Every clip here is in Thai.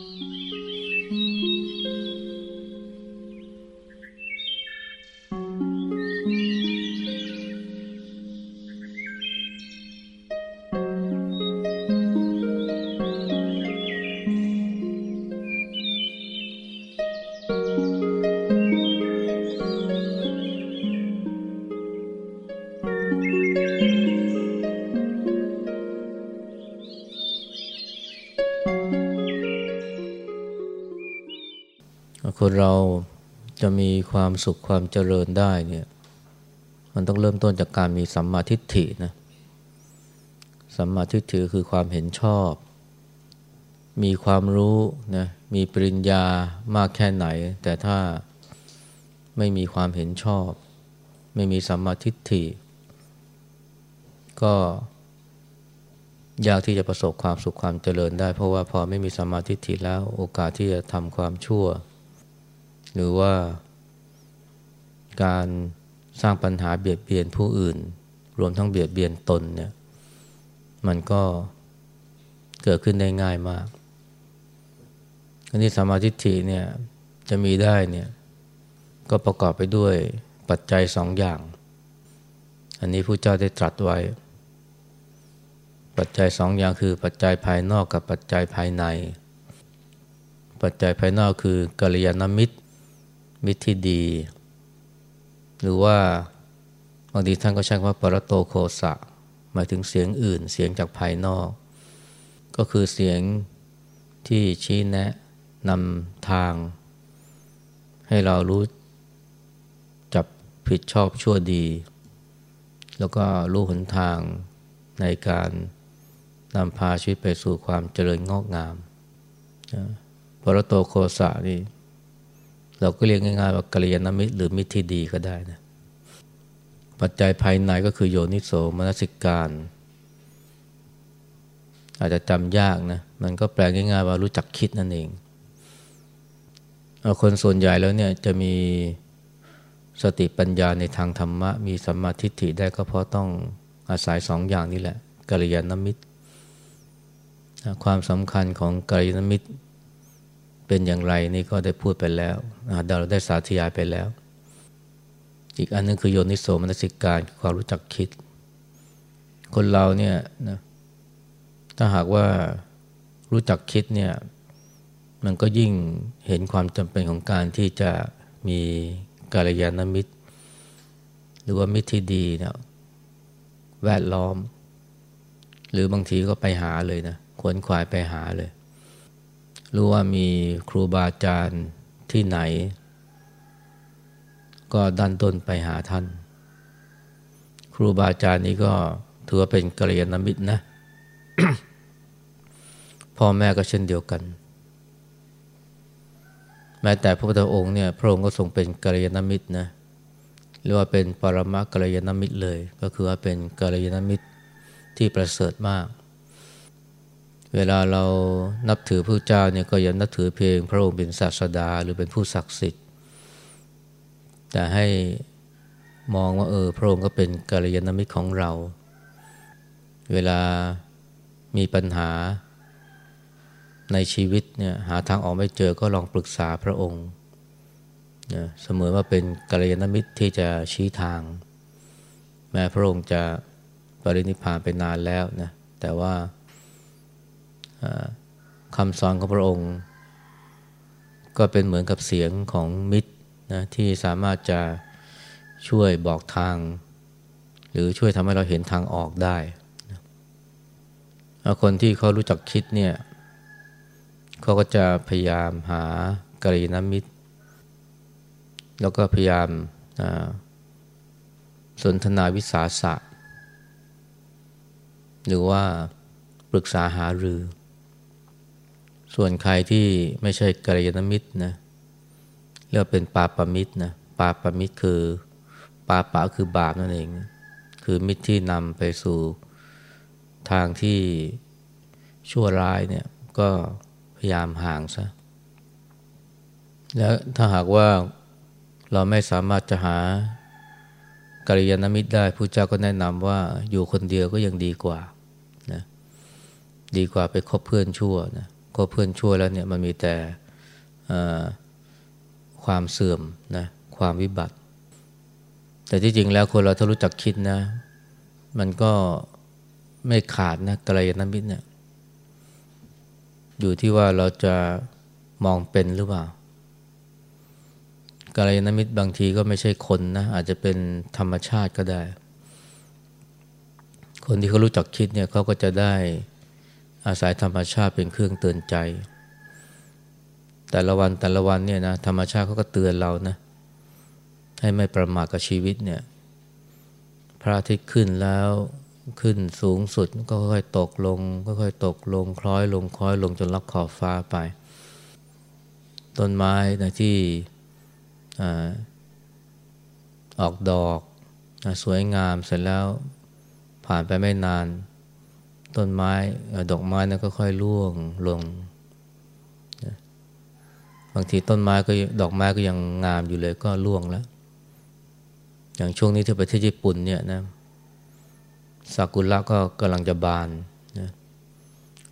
Mm-hmm. คนเราจะมีความสุขความเจริญได้เนี่ย มันต้องเริ่มต้นจากการมีสัมมาทิฏฐินะสัมมาทิฏฐิคือความเห็นชอบ มีความรู้นะมีปริญญามากแค่ไหน แต่ถ้าไม่มีความเห็นชอบ ไม่มีสัมมาทิฏฐิก็ยากที่จะประสบความสุขความเจริญได้ เพราะว่าพอไม่มีสัมมาทิฏฐิแล้ว โอกาสที่จะทำความชั่ว หรือว่าการสร้างปัญหาเบียดเบียนผู้อื่น รวมทั้งเบียดเบียนตนเนี่ยมันก็เกิดขึ้นได้ง่ายมากอันนี้สมาธิฐิเนี่ยจะมีได้เนี่ยก็ประกอบไปด้วยปัจจัยสองอย่าง อันนี้ผู้เจ้าได้ตรัสไว้ ปัจจัยสองอย่างคือปัจจัยภายนอกกับปัจจัยภายใน ปัจจัยภายนอกคือกัลยาณมิตร มิตรที่ดี หรือว่าบางทีท่านก็ใช้คำว่าปรโตโคสะ หมายถึงเสียงอื่นเสียงจากภายนอก ก็คือเสียงที่ชี้แนะนำทาง ให้เรารู้จับผิดชอบชั่วดี แล้วก็รู้หนทางในการนำพาชีวิตไปสู่ความเจริญงอกงามปรโตโคสะนี่ เราก็เรียกง่ายๆว่ากัลยาณมิตรหรือมิตรที่ดีก็ได้นะปัจจัยภายในก็คือโยนิโสมนสิการ อาจจะจำยากนะ มันก็แปลง่ายๆว่ารู้จักคิดนั่นเองคนส่วนใหญ่แล้วเนี่ยจะมีสติปัญญาในทางธรรมะ มีสัมมาทิฏฐิได้ก็เพราะต้องอาศัยสองอย่างนี้แหละกัลยาณมิตร ความสำคัญของกัลยาณมิตร เป็นอย่างไรนี่ก็ได้พูดไปแล้วเราได้สาธยายไปแล้ว อีกอันนึงคือโยนิโสมนสิการความรู้จักคิด คนเราเนี่ยนะถ้าหากว่ารู้จักคิดเนี่ยมันก็ยิ่งเห็นความจำเป็นของการที่จะมีกาลยานมิตร หรือว่ามิตรที่ดีเนี่ยแวดล้อม หรือบางทีก็ไปหาเลยนะขวนขวายไปหาเลย รู้ว่ามีครูบาอาจารย์ที่ไหน ก็ดันต้นไปหาท่าน ครูบาอาจารย์นี้ก็ถือว่าเป็นกัลยาณมิตรนะ พ่อแม่ก็เช่นเดียวกัน แม้แต่พระพุทธองค์เนี่ยพระองค์ก็ทรงเป็นกัลยาณมิตรนะหรือว่าเป็นปรมากัลยาณมิตรเลย ก็คือว่าเป็นกัลยาณมิตรที่ประเสริฐมาก เวลาเรานับถือพระเจ้าเนี่ยก็อย่านับถือเพียงพระองค์เป็นศาสดาหรือเป็นผู้ศักดิ์สิทธิ์ แต่ให้มองว่าเออพระองค์ก็เป็นกัลยาณมิตรของเรา เวลามีปัญหาในชีวิตเนี่ยหาทางออกไม่เจอก็ลองปรึกษาพระองค์นะเสมอว่าเป็นกัลยาณมิตรที่จะชี้ทาง แม้พระองค์จะปรินิพพานไปนานแล้วนะแต่ว่า คำสอนของพระองค์ ก็เป็นเหมือนกับเสียงของมิตรนะที่สามารถจะช่วยบอกทาง หรือช่วยทำให้เราเห็นทางออกได้ คนที่เขารู้จักคิดเนี่ยเขาก็จะพยายามหากรีนมิตร แล้วก็พยายามสนทนาวิสาสะ หรือว่าปรึกษาหารือ ส่วนใครที่ไม่ใช่กัลยาณมิตรนะเรียกเป็นปาปามิตรนะปาปามิตรคือปาปะคือบาปนั่นเอง คือมิตรที่นำไปสู่ทางที่ชั่วร้ายเนี่ยก็พยายามห่างซะแล้วถ้าหากว่าเราไม่สามารถจะหากัลยาณมิตรได้ผู้เจ้าก็แนะนำว่าอยู่คนเดียวก็ยังดีกว่านะดีกว่าไปคบเพื่อนชั่วนะ คบเพื่อนชั่วแล้วเนี่ยมันมีแต่ความเสื่อมนะความวิบัติ แต่ที่จริงแล้วคนเราถ้ารู้จักคิดนะ มันก็ไม่ขาดนะกัลยาณมิตรเนี่ยอยู่ที่ว่าเราจะมองเป็นหรือเปล่ากัลยาณมิตรบางทีก็ไม่ใช่คนนะ อาจจะเป็นธรรมชาติก็ได้ คนที่เขารู้จักคิดเนี่ยเขาก็จะได้ อาศัยธรรมชาติเป็นเครื่องเตือนใจ แต่ละวันแต่ละวันเนี่ยนะธรรมชาติเขาก็เตือนเรานะให้ไม่ประมาทกับชีวิตเนี่ยพระอาทิตย์ขึ้นแล้วขึ้นสูงสุดก็ค่อยตกลงก็ค่อยตกลงคล้อยลงคล้อยลงจนลับขอบฟ้าไป ต้นไม้นะที่ออกดอกสวยงามเสร็จแล้วผ่านไปไม่นาน ต้นไม้ดอกไม้นั้นก็ค่อยร่วงลงบางทีต้นไม้ก็ดอกไม้ก็ยังงามอยู่เลยก็ร่วงแล้ว อย่างช่วงนี้ที่ประเทศญี่ปุ่นเนี่ยนะซากุระก็กำลังจะบานนะ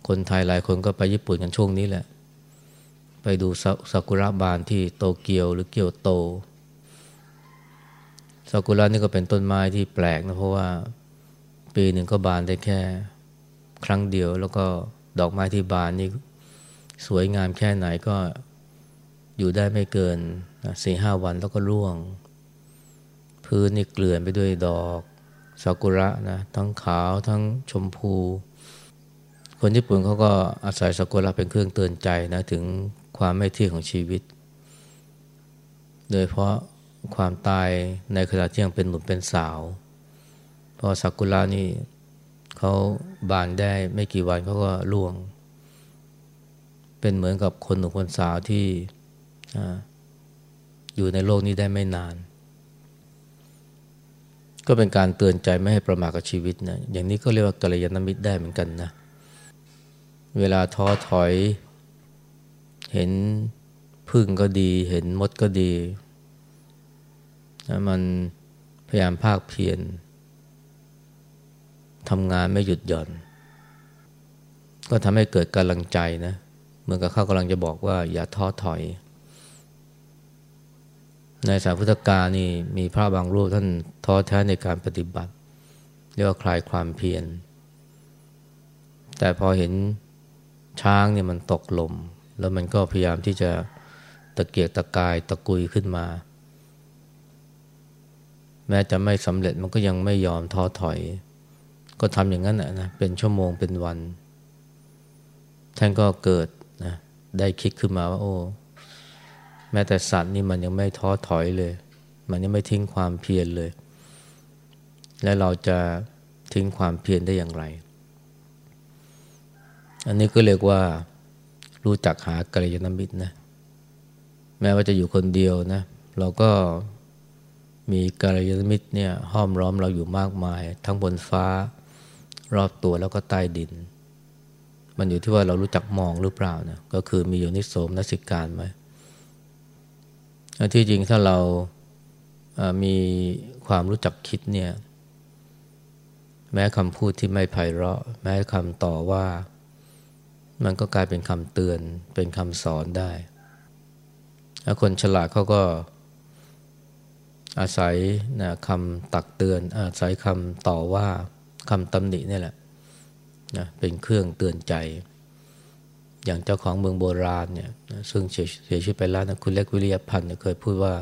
คนไทยหลายคนก็ไปญี่ปุ่นกันช่วงนี้แหละ ไปดูซากุระบานที่โตเกียวหรือเกียวโตซากุระนี่ก็เป็นต้นไม้ที่แปลกนะเพราะว่าปีหนึ่งก็บานได้แค่ ครั้งเดียวแล้วก็ดอกไม้ที่บานนี่สวยงามแค่ไหนก็อยู่ได้ไม่เกินสี่ห้าวันแล้วก็ร่วง พื้นนี่เกลื่อนไปด้วยดอกซากุระนะทั้งขาวทั้งชมพู คนญี่ปุ่นเขาก็อาศัยซากุระเป็นเครื่องเตือนใจนะถึงความไม่เที่ยงของชีวิต โดยเพราะความตายในขณะที่ยังเป็นหนุ่มเป็นสาว เพราะซากุระนี่ เขาบานได้ไม่กี่วันเขาก็ร่วง เป็นเหมือนกับคนหนุ่มคนสาวที่อยู่ในโลกนี้ได้ไม่นาน ก็เป็นการเตือนใจไม่ให้ประมาทกับชีวิตนะอย่างนี้ก็เรียกว่ากัลยาณมิตรได้เหมือนกันนะเวลาท้อถอย เห็นพึ่งก็ดี เห็นมดก็ดีนะมันพยายามภาคเพียร ทำงานไม่หยุดหย่อน ก็ทำให้เกิดกำลังใจนะเหมือนกับเขากำลังจะบอกว่า อย่าท้อถอย ในสายพุทธกาลนี่มีพระบางรูปท่านท้อแท้ในการปฏิบัติ เรียกว่าคลายความเพียรแต่พอเห็นช้างเนี่ยมันตกลม แล้วมันก็พยายามที่จะตะเกียกตะกายตะกุยขึ้นมา แม้จะไม่สำเร็จมันก็ยังไม่ยอมท้อถอย ก็ทำอย่างนั้นนะ เป็นชั่วโมงเป็นวัน ท่านก็เกิดนะได้คิดขึ้นมาว่าโอ้ แม้แต่สัตว์นี่มันยังไม่ท้อถอยเลย มันยังไม่ทิ้งความเพียรเลย และเราจะทิ้งความเพียรได้อย่างไร อันนี้ก็เรียกว่ารู้จักหากัลยาณมิตรนะ แม้ว่าจะอยู่คนเดียวนะ เราก็มีกัลยาณมิตรเนี่ยห้อมล้อมเราอยู่มากมาย ทั้งบนฟ้า รอบตัวแล้วก็ใต้ดิน มันอยู่ที่ว่าเรารู้จักมองหรือเปล่านะก็คือมีอยู่นิสมนสิการไหมที่จริงถ้าเรามีความรู้จักคิดเนี่ยแม้คำพูดที่ไม่ไพเราะ แม้คำต่อว่า มันก็กลายเป็นคำเตือนเป็นคำสอนได้ถ้าคนฉลาดเขาก็อาศัยนะคำตักเตือน อาศัยคำต่อว่า คำตำหนินี่แหละนะเป็นเครื่องเตือนใจ อย่างเจ้าของเมืองโบราณเนี่ยซึ่งเสียชีวิตไปแล้วนะคุณเล็กวิริยพันธ์เคยพูดว่า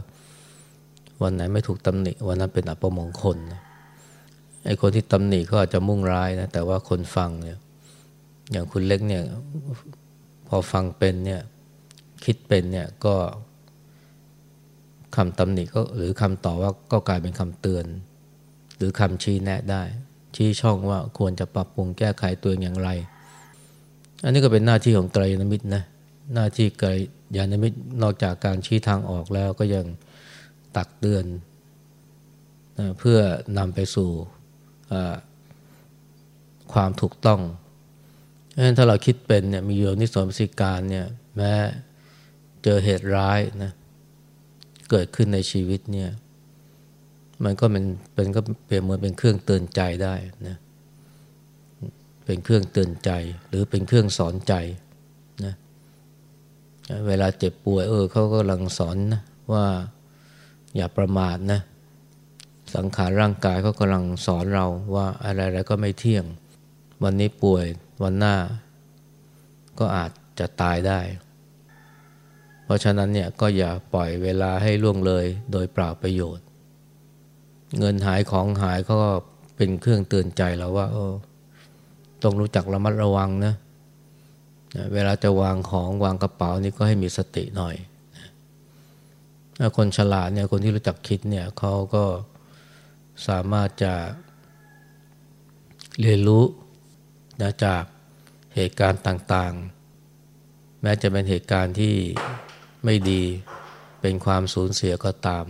วันไหนไม่ถูกตำหนิวันนั้นเป็นอัปมงคลนะไอ้คนที่ตำหนิก็อาจจะมุ่งร้ายนะแต่ว่าคนฟังเนี่ยอย่างคุณเล็กเนี่ยพอฟังเป็นเนี่ยคิดเป็นเนี่ยก็คำตำหนิก็หรือคำต่อว่าก็กลายเป็นคำเตือน หรือคำชี้แนะได้ ชี้ช่องว่าควรจะปรับปรุงแก้ไขตัวเองอย่างไร อันนี้ก็เป็นหน้าที่ของไตรยานมิตรนะหน้าที่ไตรยานมิตรนอกจากการชี้ทางออกแล้วก็ยังตักเตือนนะเพื่อนำไปสู่ความถูกต้องเพราะฉะนั้นถ้าเราคิดเป็นเนี่ยมีโยนิสมสิการเนี่ยแม้เจอเหตุร้ายนะเกิดขึ้นในชีวิตเนี่ย มันก็เป็นเป็นก็เปรียบเหมือนเป็นเครื่องเตือนใจได้นะเป็นเครื่องเตือนใจ หรือเป็นเครื่องสอนใจนะเวลาเจ็บป่วยเออเขาก็กำลังสอนนะว่าอย่าประมาทนะสังขารร่างกายเขากำลังสอนเราว่าอะไรๆก็ไม่เที่ยง วันนี้ป่วยวันหน้า ก็อาจจะตายได้ เพราะฉะนั้นเนี่ยก็อย่าปล่อยเวลาให้ล่วงเลยโดยเปล่าประโยชน์ เงินหายของหายก็เป็นเครื่องเตือนใจเราว่าต้องรู้จักระมัดระวังนะเวลาจะวางของวางกระเป๋านี่ก็ให้มีสติหน่อยคนฉลาดเนี่ยคนที่รู้จักคิดเนี่ยเขาก็สามารถจะเรียนรู้นะจากเหตุการณ์ต่างๆ แม้จะเป็นเหตุการณ์ที่ไม่ดีเป็นความสูญเสียก็ตาม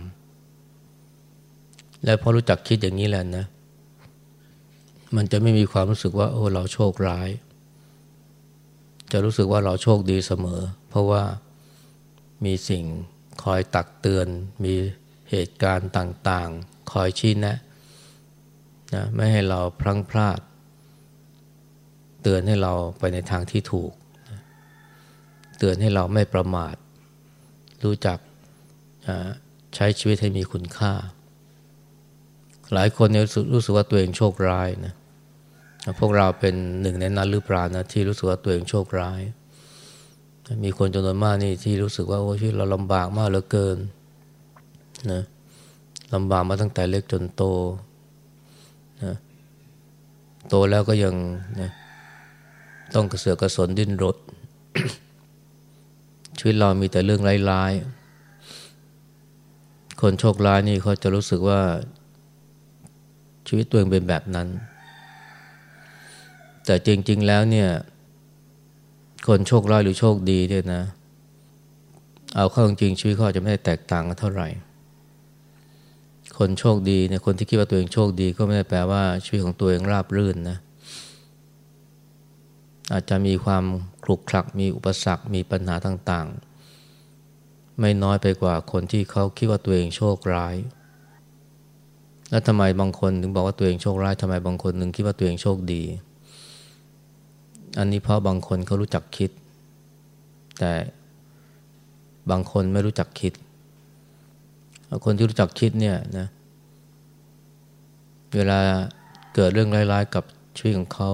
และพอรู้จักคิดอย่างนี้แหละนะ มันจะไม่มีความรู้สึกว่าโอ้เราโชคร้าย จะรู้สึกว่าเราโชคดีเสมอ เพราะว่ามีสิ่งคอยตักเตือน มีเหตุการณ์ต่างคอยชี้แนะนะไม่ให้เราพลั้งพลาด เตือนให้เราไปในทางที่ถูก เตือนให้เราไม่ประมาท รู้จักใช้ชีวิตให้มีคุณค่า หลายคนเนี่ยรู้สึกว่าตัวเองโชคร้ายนะพวกเราเป็นหนึ่งในนั้นหรือเปล่านะที่รู้สึกว่าตัวเองโชคร้าย มีคนจำนวนมากนี่ที่รู้สึกว่าโอ้ชีวิตเราลำบากมากเหลือเกินนะลำบากมาตั้งแต่เล็กจนโตนะโตแล้วก็ยังนะต้องกระเสือกกระสนดิ้นรดชีวิตเรามีแต่เรื่องร้ายๆคนโชคร้ายนี่เขาจะรู้สึกว่า ชีวิตตัวเองเป็นแบบนั้น แต่จริง ๆ แล้วเนี่ย คนโชคร้ายหรือโชคดีเนี่ยนะ เอาเข้าจริงชีวิตเขาจะไม่ได้แตกต่างกันเท่าไหร่ คนโชคดีเนี่ยคนที่คิดว่าตัวเองโชคดีก็ไม่ได้แปลว่าชีวิตของตัวเองราบรื่นนะ อาจจะมีความคลุกคลักมีอุปสรรคมีปัญหาต่าง ๆ ไม่น้อยไปกว่าคนที่เขาคิดว่าตัวเองโชคร้าย แล้วทำไมบางคนถึงบอกว่าตัวเองโชคร้ายทำไมบางคนถึงคิดว่าตัวเองโชคดี อันนี้เพราะบางคนเขารู้จักคิด แต่บางคนไม่รู้จักคิด คนที่รู้จักคิดเนี่ยนะเวลาเกิดเรื่องร้ายๆกับชีวิตของเขา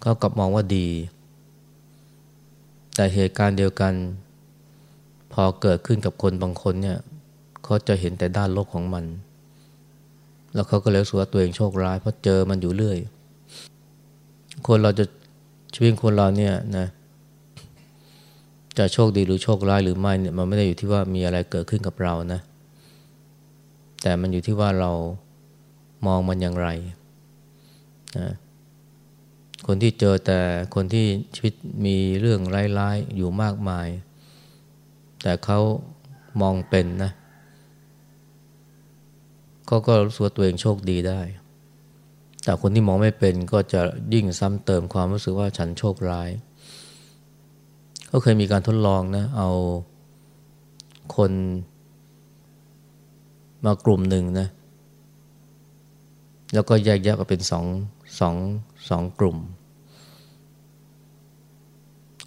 เขากลับมองว่าดี แต่เหตุการณ์เดียวกัน พอเกิดขึ้นกับคนบางคนเนี่ยเขาจะเห็นแต่ด้านลบของมัน แล้วเขาก็เลยสูว่าตัวเองโชคร้ายเพราะเจอมันอยู่เรื่อย คนเราจะชีวิตคนเราเนี่ยนะจะโชคดีหรือโชคร้ายหรือไม่เนี่ยมันไม่ได้อยู่ที่ว่ามีอะไรเกิดขึ้นกับเรานะ แต่มันอยู่ที่ว่าเรามองมันอย่างไรนะคนที่เจอแต่คนที่ชีวิตมีเรื่องร้ายๆอยู่มากมาย แต่เขามองเป็นนะ เขาก็รู้สึกตัวเองโชคดีได้ แต่คนที่มองไม่เป็นก็จะยิ่งซ้ำเติมความรู้สึกว่าฉันโชคร้าย ก็เคยมีการทดลองนะ เอาคนมากลุ่มหนึ่งนะ แล้วก็แยกแยกออกเป็นสองสองสองกลุ่ม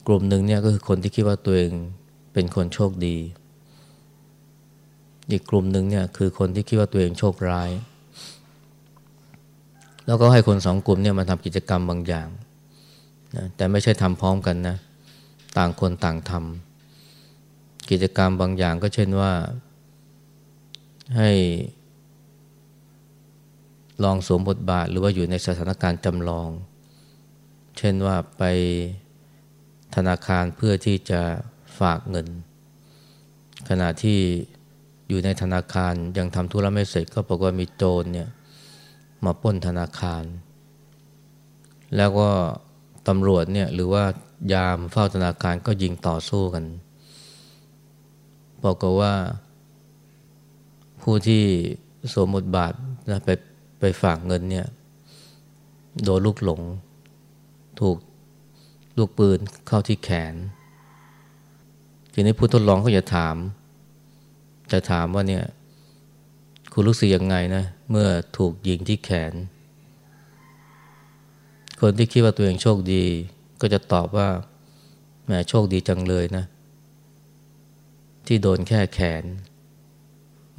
กลุ่มหนึ่งเนี่ยก็คือคนที่คิดว่าตัวเองเป็นคนโชคดี อีกกลุ่มหนึ่งเนี่ยคือคนที่คิดว่าตัวเองโชคร้าย แล้วก็ให้คนสองกลุ่มเนี่ยมาทำกิจกรรมบางอย่างนะแต่ไม่ใช่ทำพร้อมกันนะต่างคนต่างทำกิจกรรมบางอย่างก็เช่นว่าให้ลองสวมบทบาทหรือว่าอยู่ในสถานการณ์จำลอง เช่นว่าไปธนาคารเพื่อที่จะฝากเงิน ขณะที่ อยู่ในธนาคารยังทำธุระไม่เสร็จก็บอกว่ามีโจรเนี่ยมาป้นธนาคาร แล้วก็ตำรวจเนี่ยหรือว่ายามเฝ้าธนาคารก็ยิงต่อสู้กันบอกว่า ผู้ที่สวมบทบาทนะไปไปฝากเงินเนี่ยโดนลูกหลง ถูกลูกปืนเข้าที่แขน ทีนี้ผู้ทดลองก็จะถาม จะถามว่าเนี่ยคุณรู้สึกยังไงนะ เมื่อถูกยิงที่แขน คนที่คิดว่าตัวเองโชคดี ก็จะตอบว่าแหมโชคดีจังเลยนะ ที่โดนแค่แขน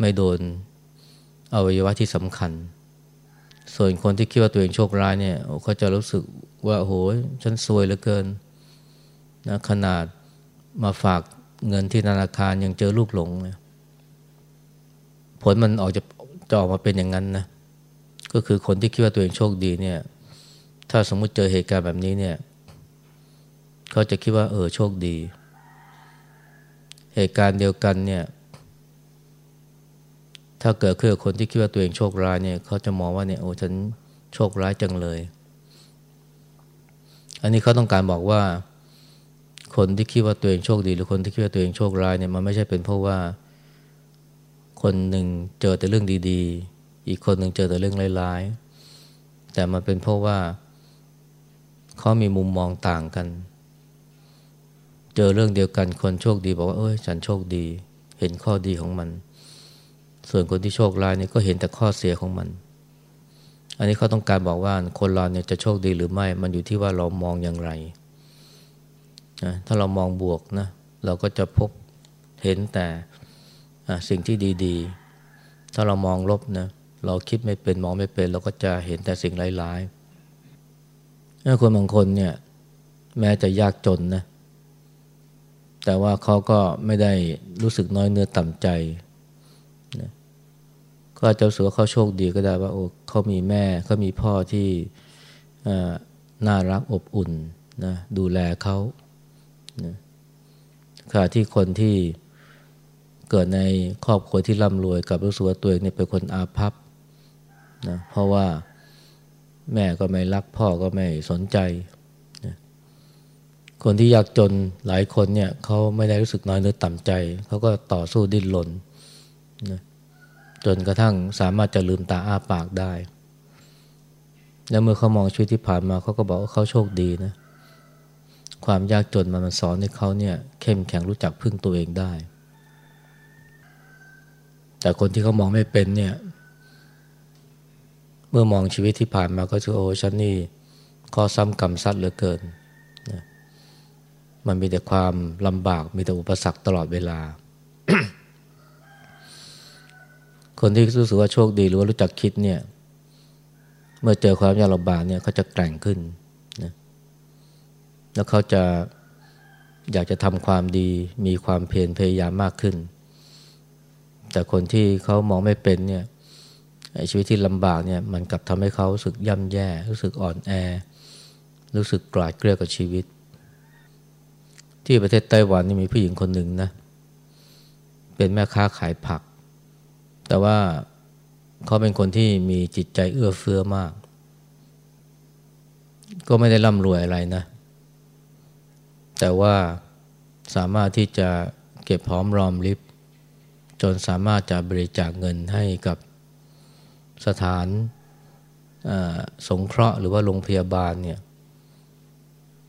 ไม่โดนอวัยวะที่สำคัญ ส่วนคนที่คิดว่าตัวเองโชคร้ายเนี่ยเขาจะรู้สึกว่าโหฉันซวยเหลือเกินนะขนาดมาฝากเงินที่ธนาคารยังเจอลูกหลงเนี่ย ผลมันออกจะจะออกมาเป็นอย่างนั้นนะก็คือคนที่คิดว่าตัวเองโชคดีเนี่ย ถ้าสมมุติเจอเหตุการณ์แบบนี้เนี่ยเขาจะคิดว่า เออโชคดี เหตุการณ์เดียวกันเนี่ย ถ้าเกิดขึ้นกับคนที่คิดว่าตัวเองโชคร้ายเนี่ยเขาจะมองว่าเนี่ยโอ้ฉันโชคร้ายจังเลย อันนี้เขาต้องการบอกว่า คนที่คิดว่าตัวเองโชคดี หรือคนที่คิดว่าตัวเองโชคร้ายเนี่ยมันไม่ใช่เป็นเพราะว่า คนหนึ่งเจอแต่เรื่องดีๆ อีกคนหนึ่งเจอแต่เรื่องร้ายๆ แต่มันเป็นเพราะว่าเขามีมุมมองต่างกัน เจอเรื่องเดียวกันคนโชคดีบอกว่า เอ้ย ฉันโชคดี เห็นข้อดีของมัน ส่วนคนที่โชคร้ายเนี่ยก็เห็นแต่ข้อเสียของมัน อันนี้เขาต้องการบอกว่าคนเราเนี่ยจะโชคดีหรือไม่ มันอยู่ที่ว่าเรามองอย่างไรนะถ้าเรามองบวกนะ เราก็จะพบเห็นแต่ สิ่งที่ดีๆ ถ้าเรามองลบนะเราคิดไม่เป็นมองไม่เป็น เราก็จะเห็นแต่สิ่งร้ายๆคนบางคนเนี่ยแม้จะยากจนนะแต่ว่าเขาก็ไม่ได้รู้สึกน้อยเนื้อต่ำใจนะก็อาจจะรู้สึกว่าเขาโชคดีก็ได้ว่าโอ้เขามีแม่เขามีพ่อที่น่ารักอบอุ่นนะดูแลเขานะขณะที่คนที่ เกิดในครอบครัวที่ร่ำรวยกับรู้สึกว่าตัวเองเนี่ยเป็นคนอาภัพนะเพราะว่าแม่ก็ไม่รักพ่อก็ไม่สนใจคนที่ยากจนหลายคนเนี่ยเขาไม่ได้รู้สึกน้อยเนื้อต่ำใจ เขาก็ต่อสู้ดิ้นรนนะจนกระทั่งสามารถจะลืมตาอ้าปากได้ แล้วเมื่อเขามองชีวิตที่ผ่านมาเขาก็บอกว่าเขาโชคดีนะ ความยากจนมันสอนให้เขาเนี่ยเข้มแข็งรู้จักพึ่งตัวเองได้ แต่คนที่เขามองไม่เป็นเนี่ย เมื่อมองชีวิตที่ผ่านมาก็จะโอ้ฉันนี่ข้อซ้ำกรรมซัดเหลือเกินมันมีแต่ความลำบากมีแต่อุปสรรคตลอดเวลา คนที่รู้สึกว่าโชคดีหรือว่ารู้จักคิดเนี่ย เมื่อเจอความยากลำบากเนี่ยเขาจะแกร่งขึ้นนะแล้วเขาจะอยากจะทำความดี มีความเพียรพยายามมากขึ้น แต่คนที่เขามองไม่เป็นเนี่ยชีวิตที่ลำบากเนี่ยมันกลับทำให้เขารู้สึกย่ำแย่ รู้สึกอ่อนแอ รู้สึกกลาดเกลียวกับชีวิต ที่ประเทศไต้หวันนี่มีผู้หญิงคนหนึ่งนะเป็นแม่ค้าขายผัก แต่ว่าเขาเป็นคนที่มีจิตใจเอื้อเฟื้อมาก ก็ไม่ได้ร่ำรวยอะไรนะ แต่ว่าสามารถที่จะเก็บหอมรอมริบ จนสามารถจะบริจาคเงินให้กับสถานสงเคราะห์หรือว่าโรงพยาบาลเนี่ย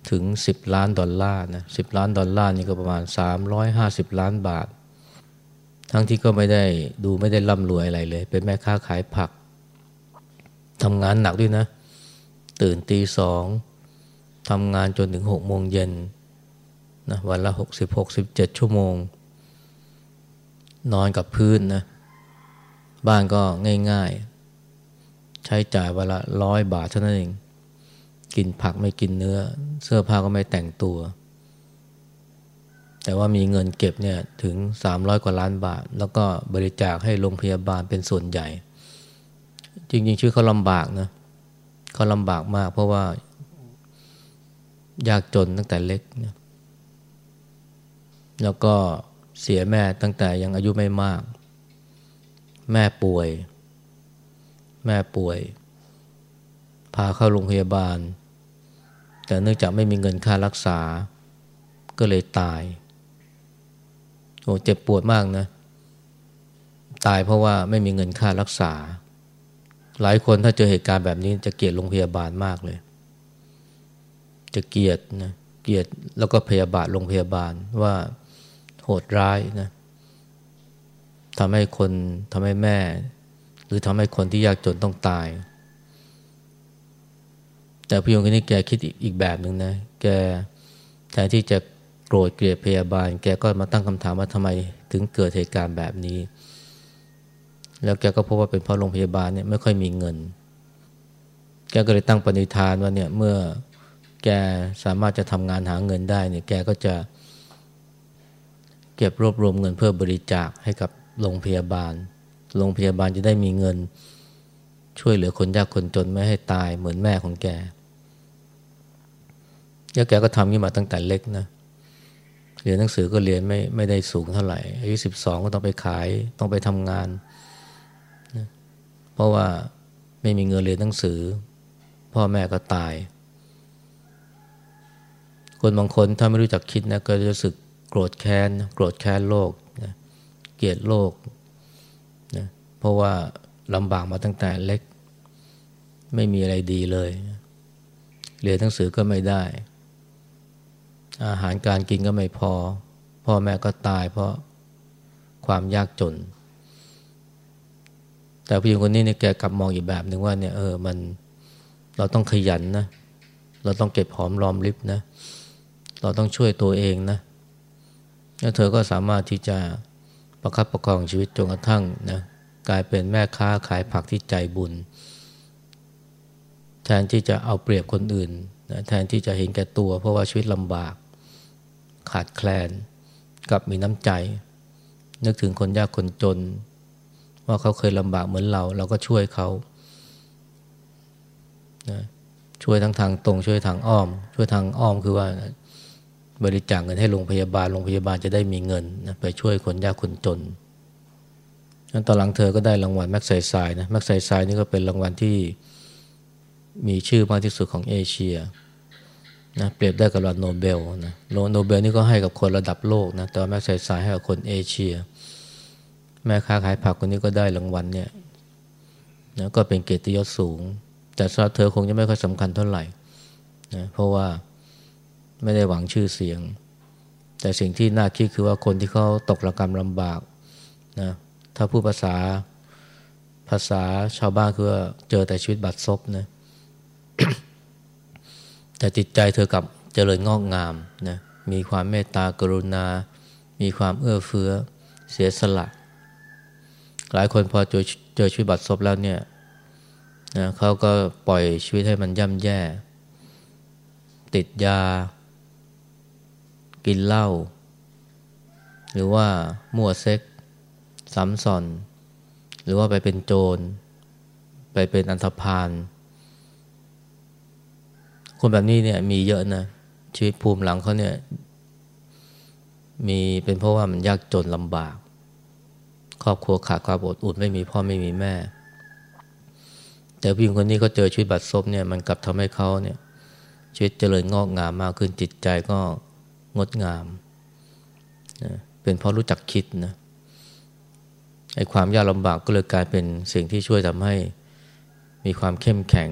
ถึง 10 ล้านดอลลาร์นะสิล้านดอลลาร์นี่ก็ประมาณ 350 ล้านบาท ทั้งที่ก็ไม่ได้ดูไม่ได้ร่ำรวยอะไรเลย เป็นแม่ค้าขายผักทำงานหนักด้วยนะ ตื่นตีสองทำงานจนถึงหกโมงเย็นนะวันละหกสิบหกสิบเจ็ดชั่วโมง นอนกับพื้นนะ บ้านก็ง่าย ๆ ใช้จ่ายวันละร้อยบาทเท่านั้นเอง กินผักไม่กินเนื้อ เสื้อผ้าก็ไม่แต่งตัว แต่ว่ามีเงินเก็บเนี่ยถึงสามร้อยกว่าล้านบาท แล้วก็บริจาคให้โรงพยาบาลเป็นส่วนใหญ่ จริงๆชื่อเขาลำบากนะเขาลำบากมากเพราะว่ายากจนตั้งแต่เล็กนะแล้วก็ เสียแม่ตั้งแต่ยังอายุไม่มาก แม่ป่วย แม่ป่วย พาเข้าโรงพยาบาล แต่เนื่องจากไม่มีเงินค่ารักษา ก็เลยตายโอ้เจ็บปวดมากนะ ตายเพราะว่าไม่มีเงินค่ารักษา หลายคนถ้าเจอเหตุการณ์แบบนี้จะเกลียดโรงพยาบาลมากเลย จะเกลียดนะเกลียดแล้วก็พยาบาทโรงพยาบาลว่า โหดร้ายนะทำให้คนทำให้แม่ หรือทำให้คนที่ยากจนต้องตาย แต่พี่ยงคนนี้แกคิดอีกแบบหนึ่งนะแกแทนที่จะโกรธเกลียดพยาบาล แกก็มาตั้งคำถามว่าทำไมถึงเกิดเหตุการณ์แบบนี้ แล้วแกก็พบว่าเป็นเพราะโรงพยาบาลเนี่ยไม่ค่อยมีเงิน แกก็เลยตั้งปณิธานว่าเนี่ยเมื่อแกสามารถจะทำงานหาเงินได้เนี่ยแกก็จะเก็บรวบรวมเงินเพื่อบริจาคให้กับโรงพยาบาล โรงพยาบาลจะได้มีเงินช่วยเหลือคนยากคนจนไม่ให้ตายเหมือนแม่ของแก แล้วแกก็ทำนี่มาตั้งแต่เล็กนะ เรียนหนังสือก็เรียนไม่ไม่ได้สูงเท่าไหร่ อายุสิบสองก็ต้องไปขายต้องไปทำงานนะเพราะว่าไม่มีเงินเรียนหนังสือ พ่อแม่ก็ตาย คนบางคนถ้าไม่รู้จักคิดนะก็จะรู้สึก โกรธแค้นโกรธแค้นโลกนะเกลียดโลกนะเพราะว่าลำบากมาตั้งแต่เล็ก ไม่มีอะไรดีเลย เรียนหนังสือก็ไม่ได้ อาหารการกินก็ไม่พอ พ่อแม่ก็ตายเพราะความยากจน แต่ผู้หญิงคนนี้เนี่ยแกกลับมองอีกแบบหนึ่งว่าเนี่ยเออมันเราต้องขยันนะ เราต้องเก็บหอมรอมริบนะ เราต้องช่วยตัวเองนะ แล้วเธอก็สามารถที่จะประคับประคองชีวิตจนกระทั่งนะกลายเป็นแม่ค้าขายผักที่ใจบุญ แทนที่จะเอาเปรียบคนอื่นนะแทนที่จะเห็นแก่ตัว เพราะว่าชีวิตลำบาก ขาดแคลนกับมีน้ำใจ นึกถึงคนยากคนจน ว่าเขาเคยลำบากเหมือนเรา เราก็ช่วยเขานะช่วยทั้งทางตรงช่วยทางอ้อม ช่วยทางอ้อมคือว่า บริจาคเงินให้โรงพยาบาล โรงพยาบาลจะได้มีเงินนะไปช่วยคนยากคนจนตอนหลังเธอก็ได้รางวัลแม็กไซไซนะแม็กไซไซนี่ก็เป็นรางวัลที่มีชื่อมากที่สุดของเอเชียนะเปรียบได้กับรางวัลโนเบลนะโนเบลนี่ก็ให้กับคนระดับโลกนะแต่แม็กไซไซให้กับคนเอเชีย แม่ค้าขายผักคนนี้ก็ได้รางวัลเนี่ยนะก็เป็นเกียรติยศสูง แต่สำหรับเธอคงจะไม่ค่อยสำคัญเท่าไหร่นะเพราะว่า ไม่ได้หวังชื่อเสียง แต่สิ่งที่น่าคิดคือว่าคนที่เขาตกระกรรมลำบากนะถ้าพูดภาษาภาษาชาวบ้านคือเจอแต่ชีวิตบัดซบนะแต่จิตใจเธอกับเจริญงอกงามนะมีความเมตตากรุณา มีความเอื้อเฟื้อเสียสละ หลายคนพอเจอเจอชีวิตบัดซบแล้วเนี่ยนะเขาก็ปล่อยชีวิตให้มันย่ำแย่ ติดยา กินเหล้าหรือว่ามั่วเซ็กซ้ำซ้อน หรือว่าไปเป็นโจร ไปเป็นอันธพาลคนแบบนี้เนี่ยมีเยอะนะ ชีวิตภูมิหลังเขาเนี่ยมีเป็นเพราะว่ามันยากจนลำบาก ครอบครัวขาดความอดอุ่นไม่มีพ่อไม่มีแม่ แต่ผู้หญิงคนนี้ก็เจอชีวิตบัดซบเนี่ยมันกลับทำให้เขาเนี่ยชีวิตเจริญงอกงามมากขึ้นจิตใจก็ งดงามนะเป็นเพราะรู้จักคิดนะไอ้ความยากลำบากก็เลยกลายเป็นสิ่งที่ช่วยทำให้มีความเข้มแข็ง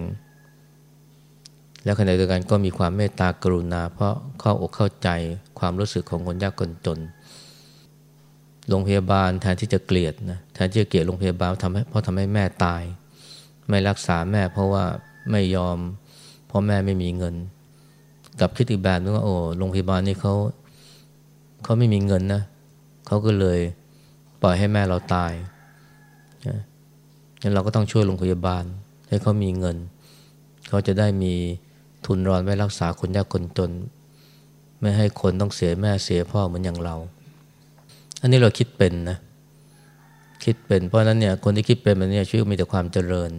และขณะเดียวกันก็มีความเมตตากรุณา เพราะเข้าอกเข้าใจความรู้สึกของคนยากคนจนโรงพยาบาลแทนที่จะเกลียดนะแทนที่จะเกลียดโรงพยาบาลทำให้เพราะทำให้แม่ตาย ไม่รักษาแม่เพราะว่าไม่ยอม เพราะแม่ไม่มีเงิน กับคิดอีกแบบนึงว่าโอ้โรงพยาบาลนี่เขาเขาไม่มีเงินนะเขาก็เลยปล่อยให้แม่เราตายนะงั้นเราก็ต้องช่วยโรงพยาบาล ให้เขามีเงิน เขาจะได้มีทุนรอนไว้รักษาคนยากคนจน ไม่ให้คนต้องเสียแม่เสียพ่อเหมือนอย่างเรา อันนี้เราคิดเป็นนะ คิดเป็นเพราะนั้นเนี่ยคนที่คิดเป็นมันเนี่ยชีวิตมีแต่ความเจริญ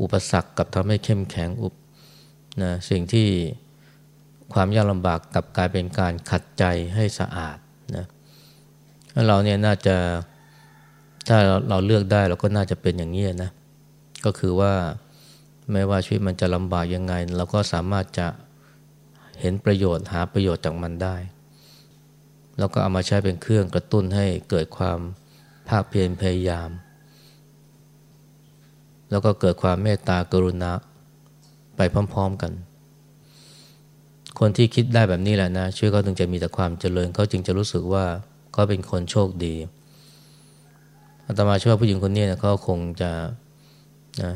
อุปสรรคกับทำให้เข้มแข็งอุปนะสิ่งที่ ความยากลำบากกลับกลายเป็นการขัดใจให้สะอาดนะเราเนี่ยน่าจะถ้าเราเลือกได้เราก็น่าจะเป็นอย่างนี้นะก็คือว่าไม่ว่าชีวิตมันจะลำบากยังไง เราก็สามารถจะเห็นประโยชน์หาประโยชน์จากมันได้ แล้วก็เอามาใช้เป็นเครื่องกระตุ้นให้เกิดความภาคเพียรพยายาม แล้วก็เกิดความเมตตากรุณาไปพร้อม ๆกัน คนที่คิดได้แบบนี้แหละนะชีวิตเขาถึงจะมีแต่ความเจริญเขาจึงจะรู้สึกว่าเขาเป็นคนโชคดีอาตมาเชื่อว่าผู้หญิงคนนี้เนี่ยเขาคงจะนะ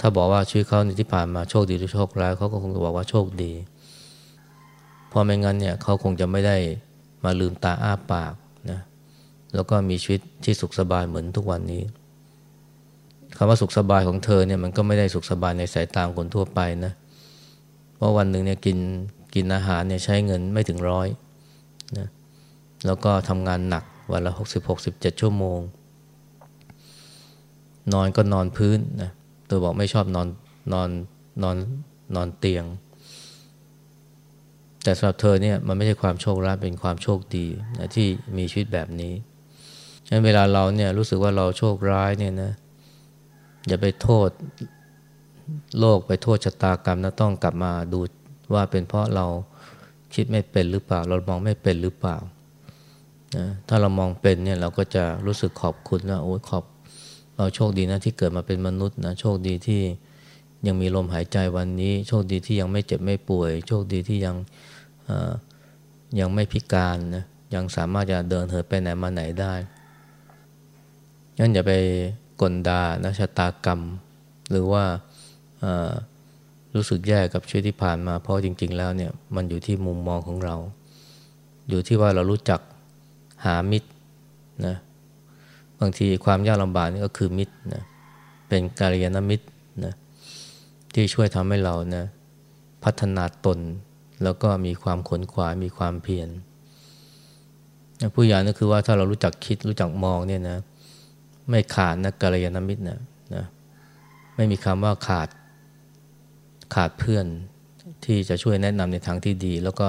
ถ้าบอกว่าชีวิตเขาในที่ผ่านมาโชคดีหรือโชคร้ายเขาก็คงจะบอกว่าโชคดีเพราะไม่งั้นเนี่ยเขาคงจะไม่ได้มาลืมตาอ้าปากนะแล้วก็มีชีวิตที่สุขสบายเหมือนทุกวันนี้คำว่าสุขสบายของเธอเนี่ยมันก็ไม่ได้สุขสบายในสายตาคนทั่วไปนะเพราะวันหนึ่งเนี่ยกิน กินอาหารเนี่ยใช้เงินไม่ถึงร้อยนะแล้วก็ทำงานหนักวันละหกสิบหกสิบเจ็ดชั่วโมง นอนก็นอนพื้นนะตัวบอกไม่ชอบนอนนอนนอนนอนเตียง แต่สำหรับเธอเนี่ยมันไม่ใช่ความโชคร้ายเป็นความโชคดีนะที่มีชีวิตแบบนี้ฉะนั้นเวลาเราเนี่ยรู้สึกว่าเราโชคร้ายเนี่ยนะอย่าไปโทษโลกไปโทษชะตากรรมนะต้องกลับมาดู ว่าเป็นเพราะเราคิดไม่เป็นหรือเปล่า เรามองไม่เป็นหรือเปล่านะถ้าเรามองเป็นเนี่ยเราก็จะรู้สึกขอบคุณนะโอ้ขอบ เราโชคดีนะที่เกิดมาเป็นมนุษย์นะโชคดีที่ยังมีลมหายใจวันนี้ โชคดีที่ยังไม่เจ็บไม่ป่วย โชคดีที่ยังยังไม่พิการนะยังสามารถจะเดินเหินไปไหนมาไหนได้งั้นอย่าไปกลดานะชะตากรรม หรือว่า รู้สึกแย่กับชีวิตที่ผ่านมา เพราะจริง ๆ แล้วเนี่ยมันอยู่ที่มุมมองของเรา อยู่ที่ว่าเรารู้จักหามิตรนะบางทีความยากลำบากนี่ก็คือมิตรนะเป็นการยานมิตรนะที่ช่วยทำให้เรานะพัฒนาตน แล้วก็มีความขนขวายมีความเพียรผู้ใหญ่นั่นคือว่าถ้าเรารู้จักคิดรู้จักมองเนี่ยนะไม่ขาดนะกัลยาณมิตรนะนะไม่มีคำว่าขาด ขาดเพื่อนที่จะช่วยแนะนำในทางที่ดี แล้วก็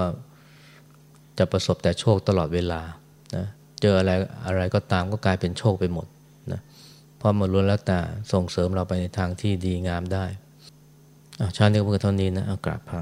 จะประสบแต่โชคตลอดเวลานะเจออะไรอะไรก็ตามก็กลายเป็นโชคไปหมดนะเพราะมันล้วนแล้วแต่ส่งเสริมเราไปในทางที่ดีงามได้ชาตินี้ก็เท่านี้นะอากราบพระ